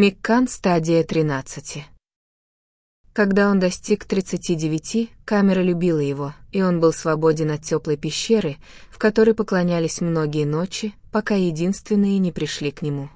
Миккан стадия 13. Когда он достиг 39, камера любила его, и он был свободен от теплой пещеры, в которой поклонялись многие ночи, пока единственные не пришли к нему.